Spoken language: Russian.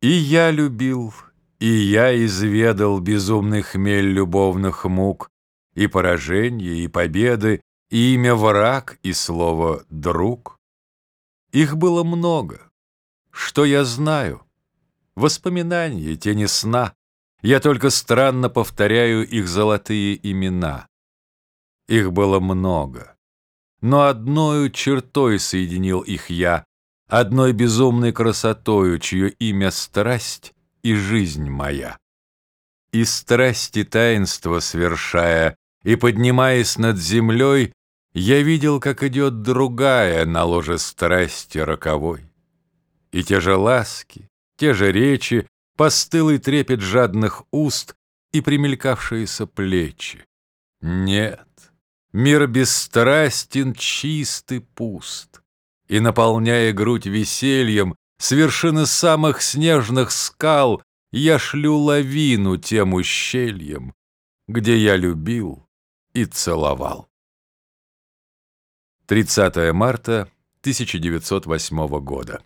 И я любил, и я изведал безумный хмель любовных мук, и поражения, и победы, и имя враг, и слово друг. Их было много. Что я знаю? Воспоминания, тени сна. Я только странно повторяю их золотые имена. Их было много. Но одною чертой соединил их я, одной безумной красотою, чье имя страсть и жизнь моя. И страсти таинства свершая, и поднимаясь над землей, я видел, как идет другая на ложе страсти роковой. И те же ласки, те же речи, постылый трепет жадных уст и примелькавшиеся плечи. Нет, мир бесстрастен, чист и пуст и, наполняя грудь весельем, с вершины самых снежных скал я шлю лавину тем ущельем, где я любил и целовал. 30 марта 1908 года.